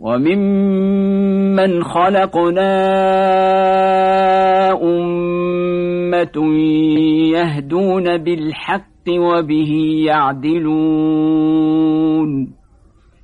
وممن خلقنا أمة يهدون بالحق وبه يعدلون.